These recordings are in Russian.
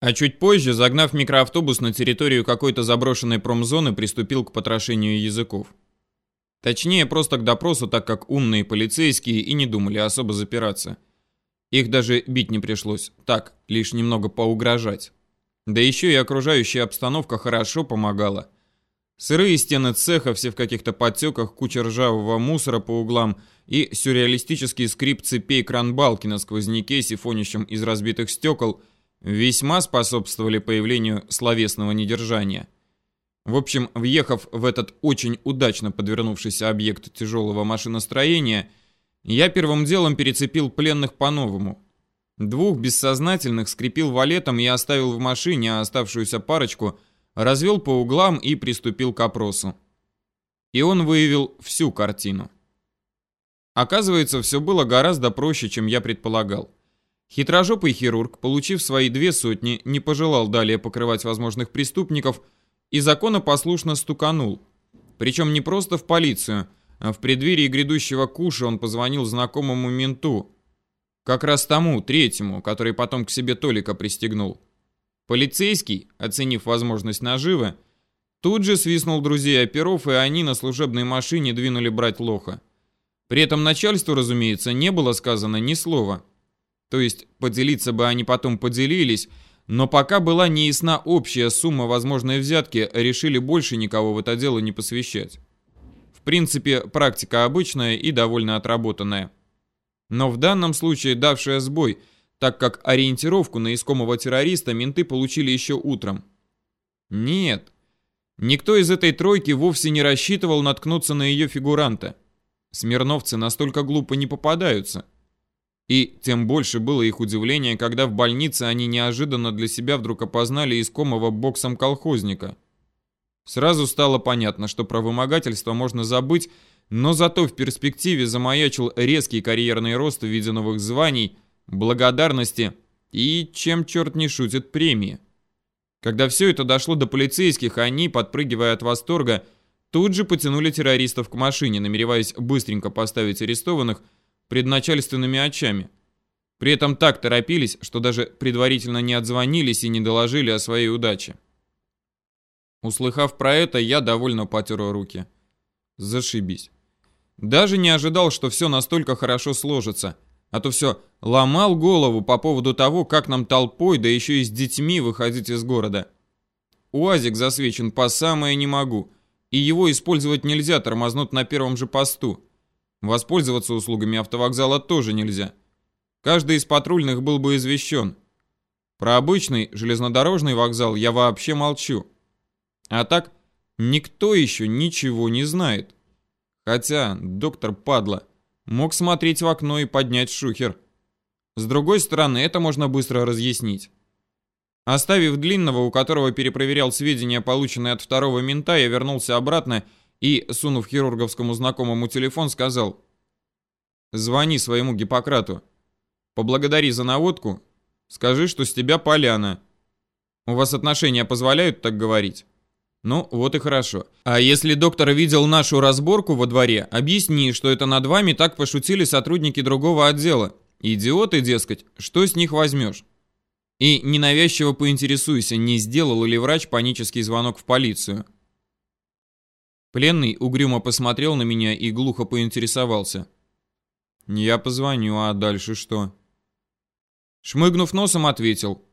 А чуть позже, загнав микроавтобус на территорию какой-то заброшенной промзоны, приступил к потрошению языков. Точнее, просто к допросу, так как умные полицейские и не думали особо запираться. Их даже бить не пришлось, так, лишь немного поугрожать. Да еще и окружающая обстановка хорошо помогала. Сырые стены цеха, все в каких-то подтеках, куча ржавого мусора по углам и сюрреалистический скрип цепей кран-балки на сквозняке, сифонящем из разбитых стекол, весьма способствовали появлению словесного недержания. В общем, въехав в этот очень удачно подвернувшийся объект тяжелого машиностроения, я первым делом перецепил пленных по-новому. Двух бессознательных скрепил валетом и оставил в машине, а оставшуюся парочку развел по углам и приступил к опросу. И он выявил всю картину. Оказывается, все было гораздо проще, чем я предполагал. Хитрожопый хирург, получив свои две сотни, не пожелал далее покрывать возможных преступников и законопослушно стуканул. Причем не просто в полицию, а в преддверии грядущего куша он позвонил знакомому менту, как раз тому, третьему, который потом к себе Толика пристегнул. Полицейский, оценив возможность наживы, тут же свистнул друзей оперов, и они на служебной машине двинули брать лоха. При этом начальству, разумеется, не было сказано ни слова. То есть поделиться бы они потом поделились, но пока была неясна общая сумма возможной взятки, решили больше никого в это дело не посвящать. В принципе, практика обычная и довольно отработанная но в данном случае давшая сбой, так как ориентировку на искомого террориста менты получили еще утром. Нет, никто из этой тройки вовсе не рассчитывал наткнуться на ее фигуранта. Смирновцы настолько глупо не попадаются. И тем больше было их удивление, когда в больнице они неожиданно для себя вдруг опознали искомого боксом колхозника. Сразу стало понятно, что про вымогательство можно забыть, но зато в перспективе замаячил резкий карьерный рост в виде новых званий, благодарности и, чем черт не шутит, премии. Когда все это дошло до полицейских, они, подпрыгивая от восторга, тут же потянули террористов к машине, намереваясь быстренько поставить арестованных предначальственными очами. При этом так торопились, что даже предварительно не отзвонились и не доложили о своей удаче. Услыхав про это, я довольно потер руки. Зашибись. Даже не ожидал, что все настолько хорошо сложится. А то все ломал голову по поводу того, как нам толпой, да еще и с детьми выходить из города. УАЗик засвечен по самое не могу. И его использовать нельзя, тормознут на первом же посту. Воспользоваться услугами автовокзала тоже нельзя. Каждый из патрульных был бы извещен. Про обычный железнодорожный вокзал я вообще молчу. А так, никто еще ничего не знает. Хотя, доктор падла, мог смотреть в окно и поднять шухер. С другой стороны, это можно быстро разъяснить. Оставив длинного, у которого перепроверял сведения, полученные от второго мента, я вернулся обратно и, сунув хирурговскому знакомому телефон, сказал «Звони своему Гиппократу. Поблагодари за наводку. Скажи, что с тебя поляна. У вас отношения позволяют так говорить?» Ну, вот и хорошо. А если доктор видел нашу разборку во дворе, объясни, что это над вами так пошутили сотрудники другого отдела. Идиоты, дескать, что с них возьмешь? И ненавязчиво поинтересуйся, не сделал ли врач панический звонок в полицию. Пленный угрюмо посмотрел на меня и глухо поинтересовался. «Я позвоню, а дальше что?» Шмыгнув носом, ответил.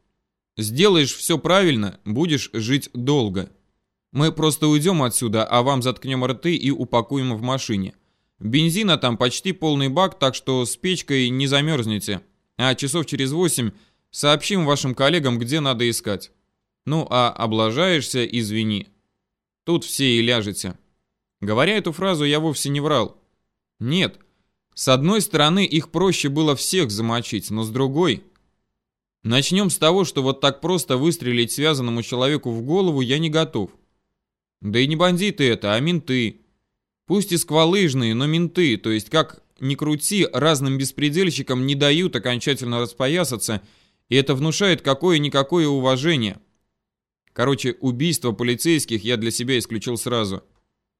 «Сделаешь все правильно, будешь жить долго». Мы просто уйдем отсюда, а вам заткнем рты и упакуем в машине. Бензина там почти полный бак, так что с печкой не замерзнете. А часов через восемь сообщим вашим коллегам, где надо искать. Ну а облажаешься, извини. Тут все и ляжете. Говоря эту фразу, я вовсе не врал. Нет, с одной стороны, их проще было всех замочить, но с другой... Начнем с того, что вот так просто выстрелить связанному человеку в голову я не готов. Да и не бандиты это, а менты. Пусть и сквалыжные, но менты, то есть как ни крути, разным беспредельщикам не дают окончательно распоясаться, и это внушает какое-никакое уважение. Короче, убийство полицейских я для себя исключил сразу.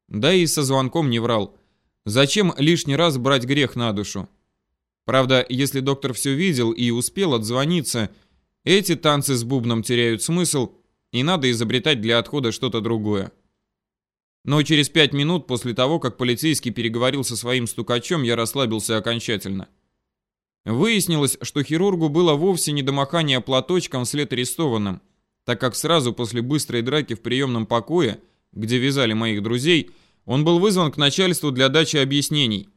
Да и со звонком не врал. Зачем лишний раз брать грех на душу? Правда, если доктор все видел и успел отзвониться, Эти танцы с бубном теряют смысл, и надо изобретать для отхода что-то другое. Но через пять минут после того, как полицейский переговорил со своим стукачом, я расслабился окончательно. Выяснилось, что хирургу было вовсе не до махания платочком вслед арестованным, так как сразу после быстрой драки в приемном покое, где вязали моих друзей, он был вызван к начальству для дачи объяснений.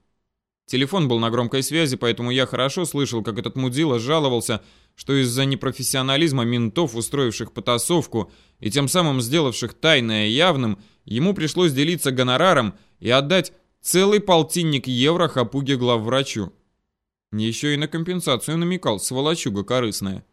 Телефон был на громкой связи, поэтому я хорошо слышал, как этот мудила жаловался, что из-за непрофессионализма ментов, устроивших потасовку и тем самым сделавших тайное явным, ему пришлось делиться гонораром и отдать целый полтинник евро хапуге главврачу. Еще и на компенсацию намекал, сволочуга корыстная.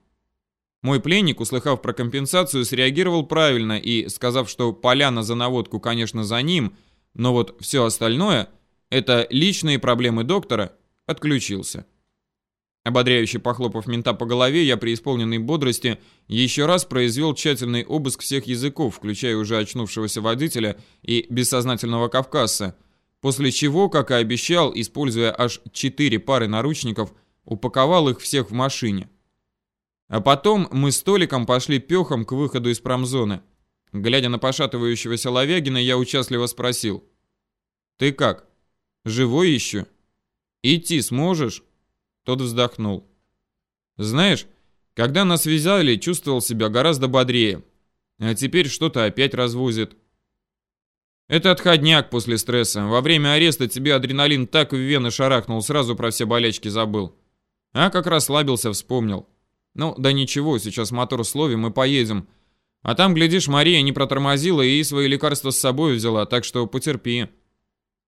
Мой пленник, услыхав про компенсацию, среагировал правильно и, сказав, что поляна за наводку, конечно, за ним, но вот все остальное – это личные проблемы доктора, отключился. Ободряюще похлопав мента по голове, я при исполненной бодрости еще раз произвел тщательный обыск всех языков, включая уже очнувшегося водителя и бессознательного кавказца, после чего, как и обещал, используя аж четыре пары наручников, упаковал их всех в машине. А потом мы с Толиком пошли пехом к выходу из промзоны. Глядя на пошатывающегося Ловягина, я участливо спросил. «Ты как? Живой еще? Идти сможешь?» Тот вздохнул. «Знаешь, когда нас вязали, чувствовал себя гораздо бодрее. А теперь что-то опять развозит. Это отходняк после стресса. Во время ареста тебе адреналин так в вены шарахнул, сразу про все болячки забыл. А как расслабился, вспомнил. Ну, да ничего, сейчас мотор словим и поедем. А там, глядишь, Мария не протормозила и свои лекарства с собой взяла, так что потерпи.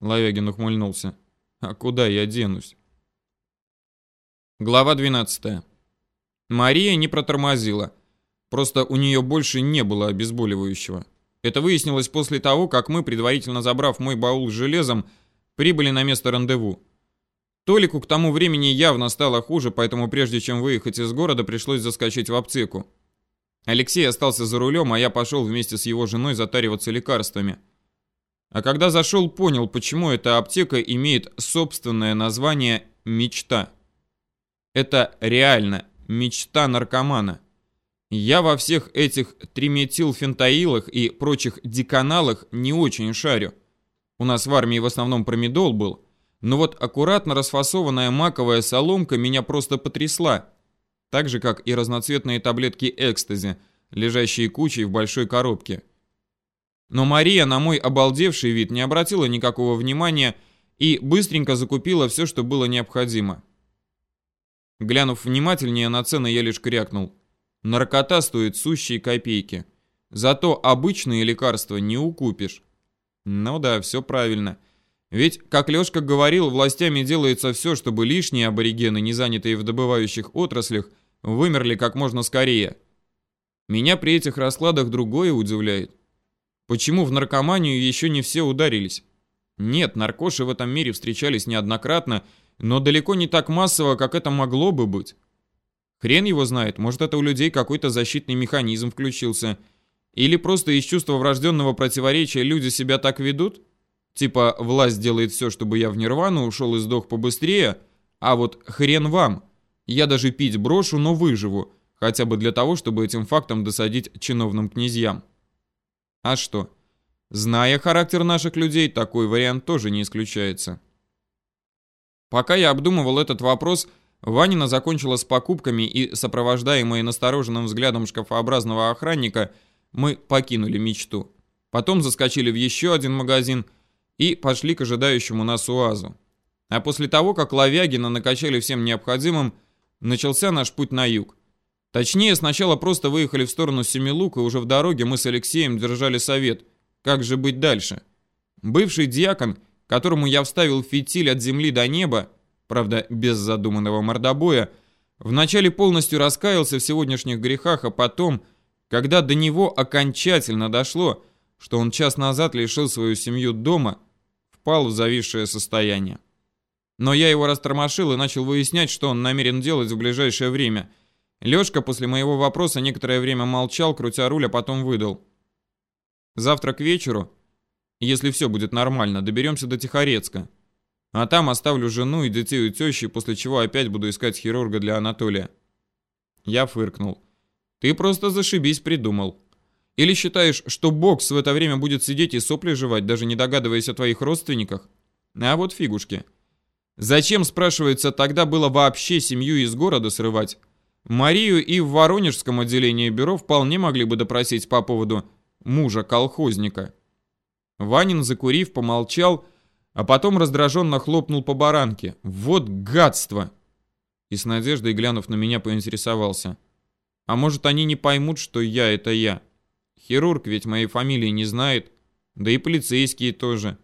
Ловягин ухмыльнулся. А куда я денусь? Глава 12. Мария не протормозила. Просто у нее больше не было обезболивающего. Это выяснилось после того, как мы, предварительно забрав мой баул с железом, прибыли на место рандеву. Толику к тому времени явно стало хуже, поэтому прежде чем выехать из города, пришлось заскочить в аптеку. Алексей остался за рулем, а я пошел вместе с его женой затариваться лекарствами. А когда зашел, понял, почему эта аптека имеет собственное название «Мечта». Это реально мечта наркомана. Я во всех этих триметилфентаилах и прочих деканалах не очень шарю. У нас в армии в основном промедол был, но вот аккуратно расфасованная маковая соломка меня просто потрясла. Так же, как и разноцветные таблетки экстази, лежащие кучей в большой коробке. Но Мария на мой обалдевший вид не обратила никакого внимания и быстренько закупила все, что было необходимо. Глянув внимательнее на цены, я лишь крякнул. Наркота стоит сущие копейки. Зато обычные лекарства не укупишь. Ну да, все правильно. Ведь, как Лёшка говорил, властями делается все, чтобы лишние аборигены, не занятые в добывающих отраслях, вымерли как можно скорее. Меня при этих раскладах другое удивляет. Почему в наркоманию еще не все ударились? Нет, наркоши в этом мире встречались неоднократно, но далеко не так массово, как это могло бы быть. Хрен его знает, может это у людей какой-то защитный механизм включился. Или просто из чувства врожденного противоречия люди себя так ведут? Типа, власть делает все, чтобы я в нирвану ушел и сдох побыстрее, а вот хрен вам. Я даже пить брошу, но выживу, хотя бы для того, чтобы этим фактом досадить чиновным князьям. А что? Зная характер наших людей, такой вариант тоже не исключается. Пока я обдумывал этот вопрос, Ванина закончила с покупками и, сопровождаемые настороженным взглядом шкафообразного охранника, мы покинули мечту. Потом заскочили в еще один магазин – и пошли к ожидающему нас УАЗу. А после того, как Лавягина накачали всем необходимым, начался наш путь на юг. Точнее, сначала просто выехали в сторону Семилука, и уже в дороге мы с Алексеем держали совет, как же быть дальше. Бывший диакон, которому я вставил фитиль от земли до неба, правда, без задуманного мордобоя, вначале полностью раскаялся в сегодняшних грехах, а потом, когда до него окончательно дошло, что он час назад лишил свою семью дома, впал в зависшее состояние. Но я его растормошил и начал выяснять, что он намерен делать в ближайшее время. Лёшка после моего вопроса некоторое время молчал, крутя руль, а потом выдал. Завтра к вечеру, если все будет нормально, доберемся до Тихорецка. А там оставлю жену и детей у тещи, после чего опять буду искать хирурга для Анатолия. Я фыркнул. Ты просто зашибись придумал. Или считаешь, что бокс в это время будет сидеть и сопли жевать, даже не догадываясь о твоих родственниках? А вот фигушки. Зачем, спрашивается, тогда было вообще семью из города срывать? Марию и в Воронежском отделении бюро вполне могли бы допросить по поводу мужа колхозника. Ванин, закурив, помолчал, а потом раздраженно хлопнул по баранке. «Вот гадство!» И с надеждой, глянув на меня, поинтересовался. «А может, они не поймут, что я — это я? Хирург ведь моей фамилии не знает, да и полицейские тоже.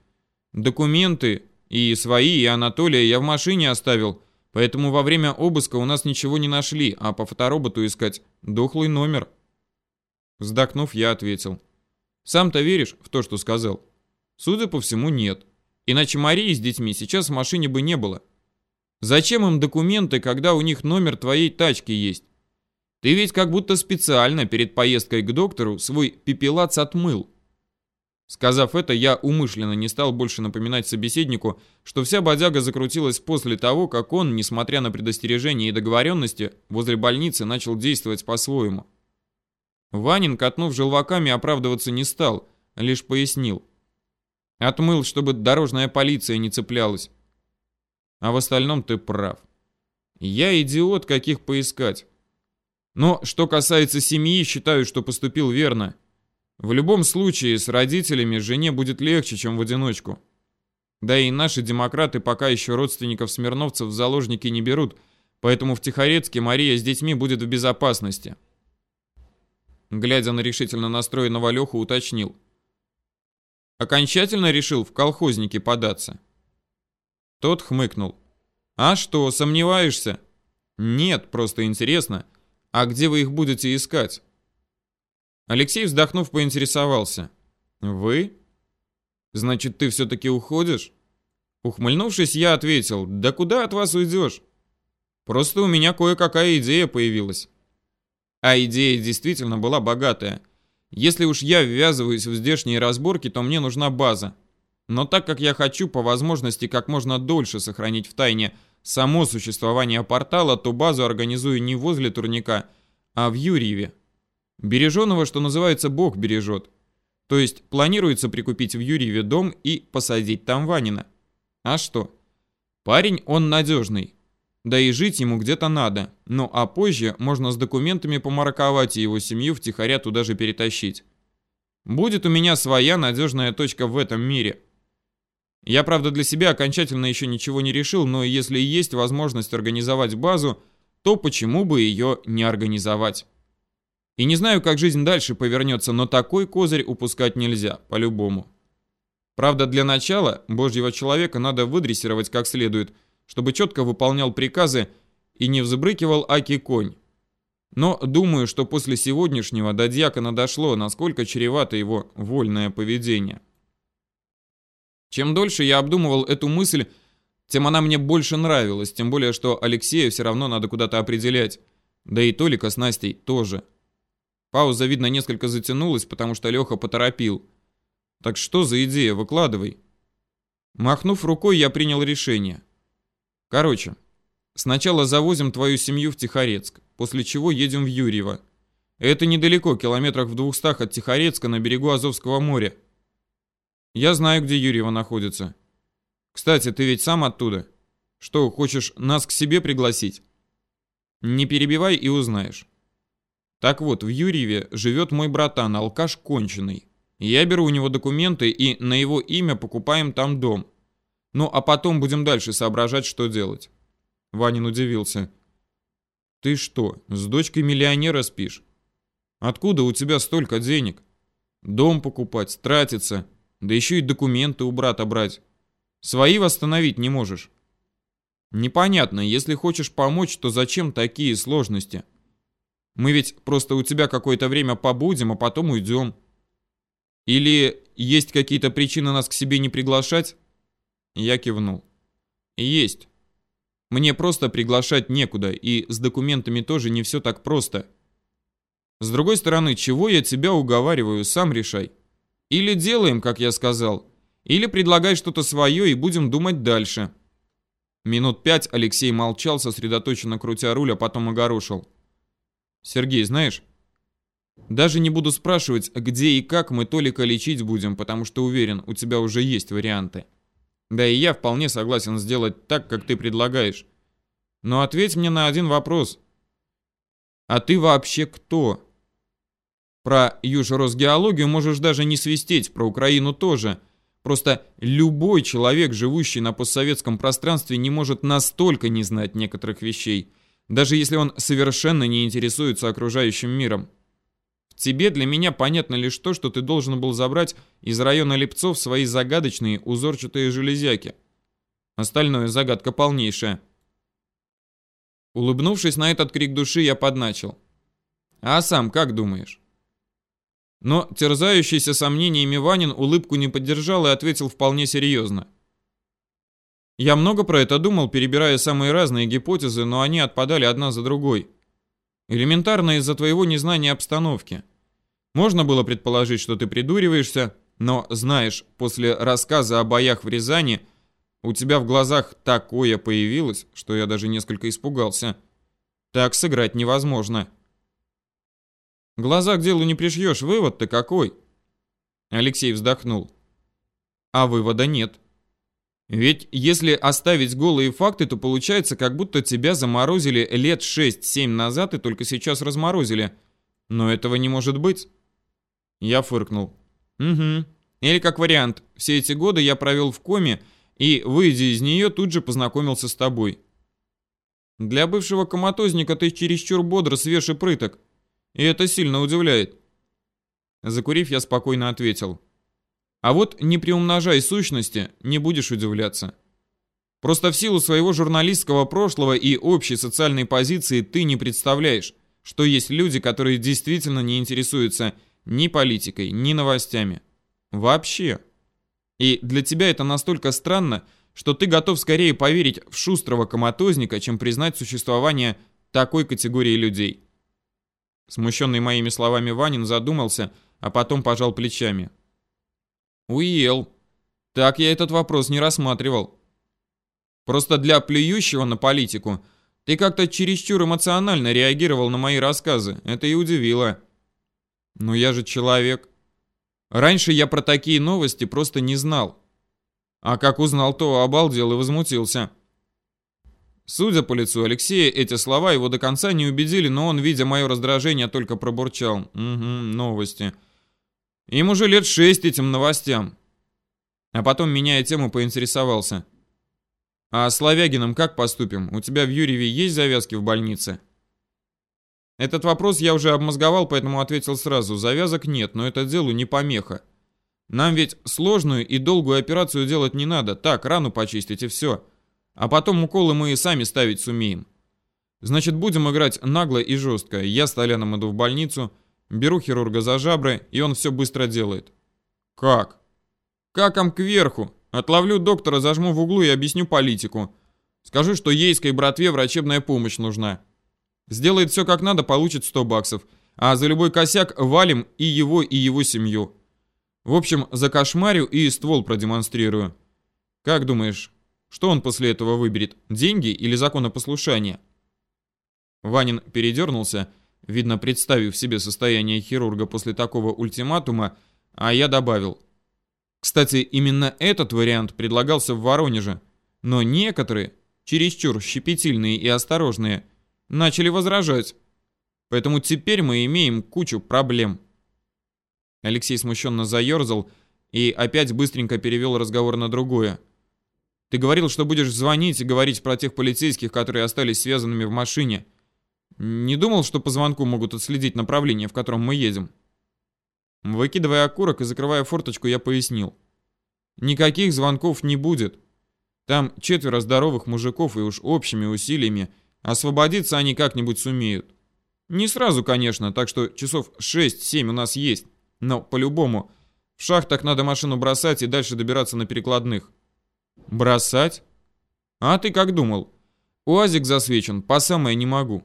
Документы и свои, и Анатолия я в машине оставил, поэтому во время обыска у нас ничего не нашли, а по фотороботу искать дохлый номер». Вздохнув, я ответил. «Сам-то веришь в то, что сказал?» «Судя по всему, нет». Иначе Марии с детьми сейчас в машине бы не было. Зачем им документы, когда у них номер твоей тачки есть? Ты ведь как будто специально перед поездкой к доктору свой пепелац отмыл. Сказав это, я умышленно не стал больше напоминать собеседнику, что вся бодяга закрутилась после того, как он, несмотря на предостережения и договоренности, возле больницы начал действовать по-своему. Ванин, катнув желваками, оправдываться не стал, лишь пояснил. Отмыл, чтобы дорожная полиция не цеплялась. А в остальном ты прав. Я идиот, каких поискать. Но что касается семьи, считаю, что поступил верно. В любом случае, с родителями жене будет легче, чем в одиночку. Да и наши демократы пока еще родственников смирновцев в заложники не берут, поэтому в Тихорецке Мария с детьми будет в безопасности. Глядя на решительно настроенного Леху, уточнил. Окончательно решил в колхозники податься. Тот хмыкнул. А что, сомневаешься? Нет, просто интересно. А где вы их будете искать? Алексей, вздохнув, поинтересовался. Вы? Значит, ты все-таки уходишь? Ухмыльнувшись, я ответил, да куда от вас уйдешь? Просто у меня кое-какая идея появилась. А идея действительно была богатая. Если уж я ввязываюсь в здешние разборки, то мне нужна база. Но так как я хочу по возможности как можно дольше сохранить в тайне само существование портала, то базу организую не возле турника, а в Юрьеве. Береженого, что называется, Бог бережет. То есть планируется прикупить в Юрьеве дом и посадить там Ванина. А что? Парень он надежный. Да и жить ему где-то надо. Ну а позже можно с документами помараковать и его семью втихаря туда же перетащить. Будет у меня своя надежная точка в этом мире. Я, правда, для себя окончательно еще ничего не решил, но если есть возможность организовать базу, то почему бы ее не организовать? И не знаю, как жизнь дальше повернется, но такой козырь упускать нельзя, по-любому. Правда, для начала божьего человека надо выдрессировать как следует – чтобы четко выполнял приказы и не взбрыкивал Аки конь. Но думаю, что после сегодняшнего до дьякона дошло, насколько чревато его вольное поведение. Чем дольше я обдумывал эту мысль, тем она мне больше нравилась, тем более, что Алексея все равно надо куда-то определять. Да и Толика с Настей тоже. Пауза, видно, несколько затянулась, потому что Леха поторопил. «Так что за идея? Выкладывай». Махнув рукой, я принял решение. Короче, сначала завозим твою семью в Тихорецк, после чего едем в Юрьево. Это недалеко, километрах в двухстах от Тихорецка на берегу Азовского моря. Я знаю, где Юрьево находится. Кстати, ты ведь сам оттуда. Что, хочешь нас к себе пригласить? Не перебивай и узнаешь. Так вот, в Юрьеве живет мой братан, алкаш конченый. Я беру у него документы и на его имя покупаем там дом. Ну, а потом будем дальше соображать, что делать. Ванин удивился. Ты что, с дочкой миллионера спишь? Откуда у тебя столько денег? Дом покупать, тратиться, да еще и документы у брата брать. Свои восстановить не можешь. Непонятно, если хочешь помочь, то зачем такие сложности? Мы ведь просто у тебя какое-то время побудем, а потом уйдем. Или есть какие-то причины нас к себе не приглашать? Я кивнул. Есть. Мне просто приглашать некуда, и с документами тоже не все так просто. С другой стороны, чего я тебя уговариваю, сам решай. Или делаем, как я сказал, или предлагай что-то свое и будем думать дальше. Минут пять Алексей молчал, сосредоточенно крутя руль, а потом огорошил. Сергей, знаешь, Даже не буду спрашивать, где и как мы Толика лечить будем, потому что уверен, у тебя уже есть варианты. Да и я вполне согласен сделать так, как ты предлагаешь. Но ответь мне на один вопрос. А ты вообще кто? Про Южросгеологию можешь даже не свистеть, про Украину тоже. Просто любой человек, живущий на постсоветском пространстве, не может настолько не знать некоторых вещей, даже если он совершенно не интересуется окружающим миром. В тебе для меня понятно лишь то, что ты должен был забрать из района Лепцов свои загадочные узорчатые железяки. Остальное загадка полнейшая. Улыбнувшись на этот крик души, я подначил. А сам как думаешь? Но терзающийся сомнениями Ванин улыбку не поддержал и ответил вполне серьезно. Я много про это думал, перебирая самые разные гипотезы, но они отпадали одна за другой. Элементарно из-за твоего незнания обстановки. Можно было предположить, что ты придуриваешься, но, знаешь, после рассказа о боях в Рязани у тебя в глазах такое появилось, что я даже несколько испугался. Так сыграть невозможно. Глаза к делу не пришьешь, вывод-то какой? Алексей вздохнул. А вывода нет. Ведь если оставить голые факты, то получается, как будто тебя заморозили лет 6-7 назад и только сейчас разморозили. Но этого не может быть. Я фыркнул. Угу. Или как вариант, все эти годы я провел в коме и, выйдя из нее, тут же познакомился с тобой. Для бывшего коматозника ты чересчур бодро, свеж и прыток. И это сильно удивляет. Закурив, я спокойно ответил. А вот не приумножай сущности, не будешь удивляться. Просто в силу своего журналистского прошлого и общей социальной позиции ты не представляешь, что есть люди, которые действительно не интересуются ни политикой, ни новостями. Вообще. И для тебя это настолько странно, что ты готов скорее поверить в шустрого коматозника, чем признать существование такой категории людей. Смущенный моими словами Ванин задумался, а потом пожал плечами. Уел. Так я этот вопрос не рассматривал. Просто для плюющего на политику ты как-то чересчур эмоционально реагировал на мои рассказы. Это и удивило. Но я же человек. Раньше я про такие новости просто не знал. А как узнал, то обалдел и возмутился. Судя по лицу Алексея, эти слова его до конца не убедили, но он, видя мое раздражение, только пробурчал. Угу, новости. Им уже лет шесть этим новостям. А потом, меняя тему, поинтересовался. А с Ловягиным как поступим? У тебя в Юрьеве есть завязки в больнице? Этот вопрос я уже обмозговал, поэтому ответил сразу. Завязок нет, но это делу не помеха. Нам ведь сложную и долгую операцию делать не надо. Так, рану почистить и все. А потом уколы мы и сами ставить сумеем. Значит, будем играть нагло и жестко. Я с Толяном иду в больницу, беру хирурга за жабры, и он все быстро делает. Как? Каком кверху. Отловлю доктора, зажму в углу и объясню политику. Скажу, что ейской братве врачебная помощь нужна. Сделает все как надо, получит 100 баксов. А за любой косяк валим и его, и его семью. В общем, за кошмарю и ствол продемонстрирую. Как думаешь, что он после этого выберет, деньги или законопослушание? Ванин передернулся, видно, представив себе состояние хирурга после такого ультиматума, а я добавил. Кстати, именно этот вариант предлагался в Воронеже, но некоторые, чересчур щепетильные и осторожные, начали возражать. Поэтому теперь мы имеем кучу проблем. Алексей смущенно заерзал и опять быстренько перевел разговор на другое. Ты говорил, что будешь звонить и говорить про тех полицейских, которые остались связанными в машине. Не думал, что по звонку могут отследить направление, в котором мы едем?» Выкидывая окурок и закрывая форточку, я пояснил. «Никаких звонков не будет. Там четверо здоровых мужиков, и уж общими усилиями освободиться они как-нибудь сумеют. Не сразу, конечно, так что часов 6-7 у нас есть, но по-любому в шахтах надо машину бросать и дальше добираться на перекладных. Бросать? А ты как думал? Уазик засвечен, по самое не могу.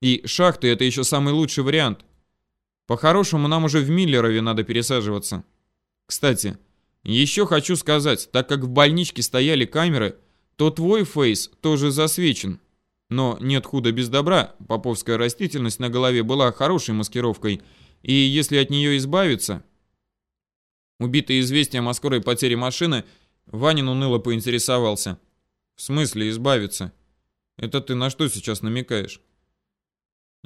И шахты это еще самый лучший вариант. По-хорошему нам уже в Миллерове надо пересаживаться. Кстати, еще хочу сказать, так как в больничке стояли камеры, то твой фейс тоже засвечен. Но нет худа без добра, поповская растительность на голове была хорошей маскировкой, И если от нее избавиться... Убитый известием о скорой потере машины, Ванин уныло поинтересовался. В смысле избавиться? Это ты на что сейчас намекаешь?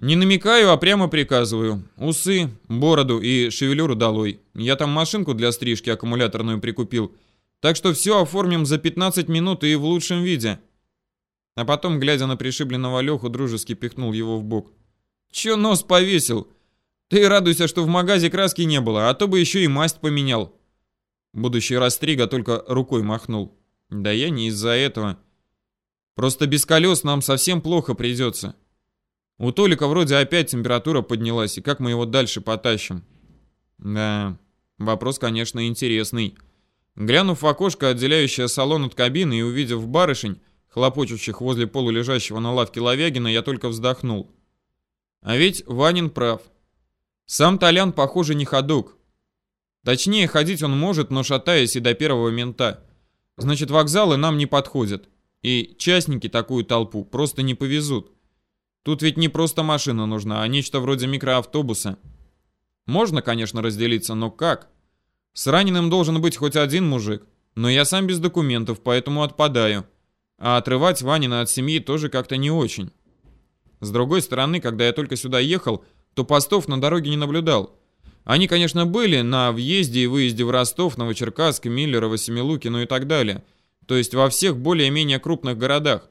Не намекаю, а прямо приказываю. Усы, бороду и шевелюру долой. Я там машинку для стрижки аккумуляторную прикупил. Так что все оформим за 15 минут и в лучшем виде. А потом, глядя на пришибленного Леху, дружески пихнул его в бок. Че нос повесил? Ты радуйся, что в магазе краски не было, а то бы еще и масть поменял. Будущий растрига только рукой махнул. Да я не из-за этого. Просто без колес нам совсем плохо придется. У Толика вроде опять температура поднялась, и как мы его дальше потащим? Да, вопрос, конечно, интересный. Глянув в окошко, отделяющее салон от кабины, и увидев барышень, хлопочущих возле полулежащего на лавке Ловягина, я только вздохнул. А ведь Ванин прав. Сам Толян, похоже, не ходок. Точнее, ходить он может, но шатаясь и до первого мента. Значит, вокзалы нам не подходят. И частники такую толпу просто не повезут. Тут ведь не просто машина нужна, а нечто вроде микроавтобуса. Можно, конечно, разделиться, но как? С раненым должен быть хоть один мужик. Но я сам без документов, поэтому отпадаю. А отрывать Ванина от семьи тоже как-то не очень. С другой стороны, когда я только сюда ехал, то постов на дороге не наблюдал. Они, конечно, были на въезде и выезде в Ростов, Новочеркасск, Миллерово, Семилукино и так далее. То есть во всех более-менее крупных городах.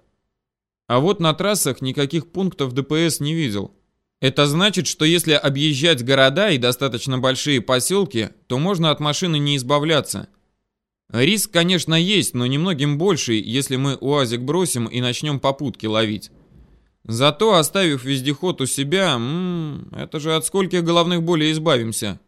А вот на трассах никаких пунктов ДПС не видел. Это значит, что если объезжать города и достаточно большие поселки, то можно от машины не избавляться. Риск, конечно, есть, но немногим больше, если мы УАЗик бросим и начнем попутки ловить. Зато, оставив вездеход у себя, м -м, это же от скольких головных болей избавимся.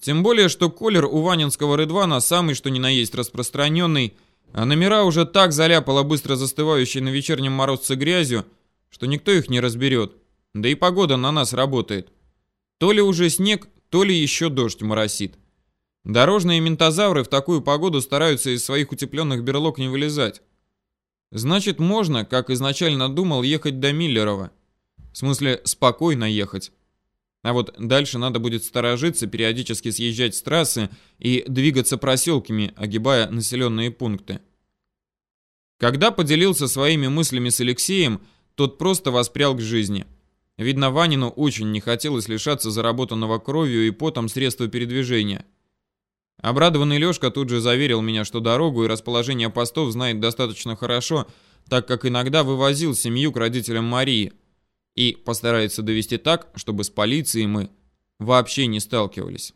Тем более, что колер у Ванинского Рыдвана самый что ни на есть распространенный, а номера уже так заляпало быстро застывающей на вечернем морозце грязью, что никто их не разберет. Да и погода на нас работает. То ли уже снег, то ли еще дождь моросит. Дорожные ментозавры в такую погоду стараются из своих утепленных берлог не вылезать. Значит, можно, как изначально думал, ехать до Миллерова. В смысле, спокойно ехать. А вот дальше надо будет сторожиться, периодически съезжать с трассы и двигаться проселками, огибая населенные пункты. Когда поделился своими мыслями с Алексеем, тот просто воспрял к жизни. Видно, Ванину очень не хотелось лишаться заработанного кровью и потом средства передвижения. Обрадованный Лёшка тут же заверил меня, что дорогу и расположение постов знает достаточно хорошо, так как иногда вывозил семью к родителям Марии. И постарается довести так, чтобы с полицией мы вообще не сталкивались.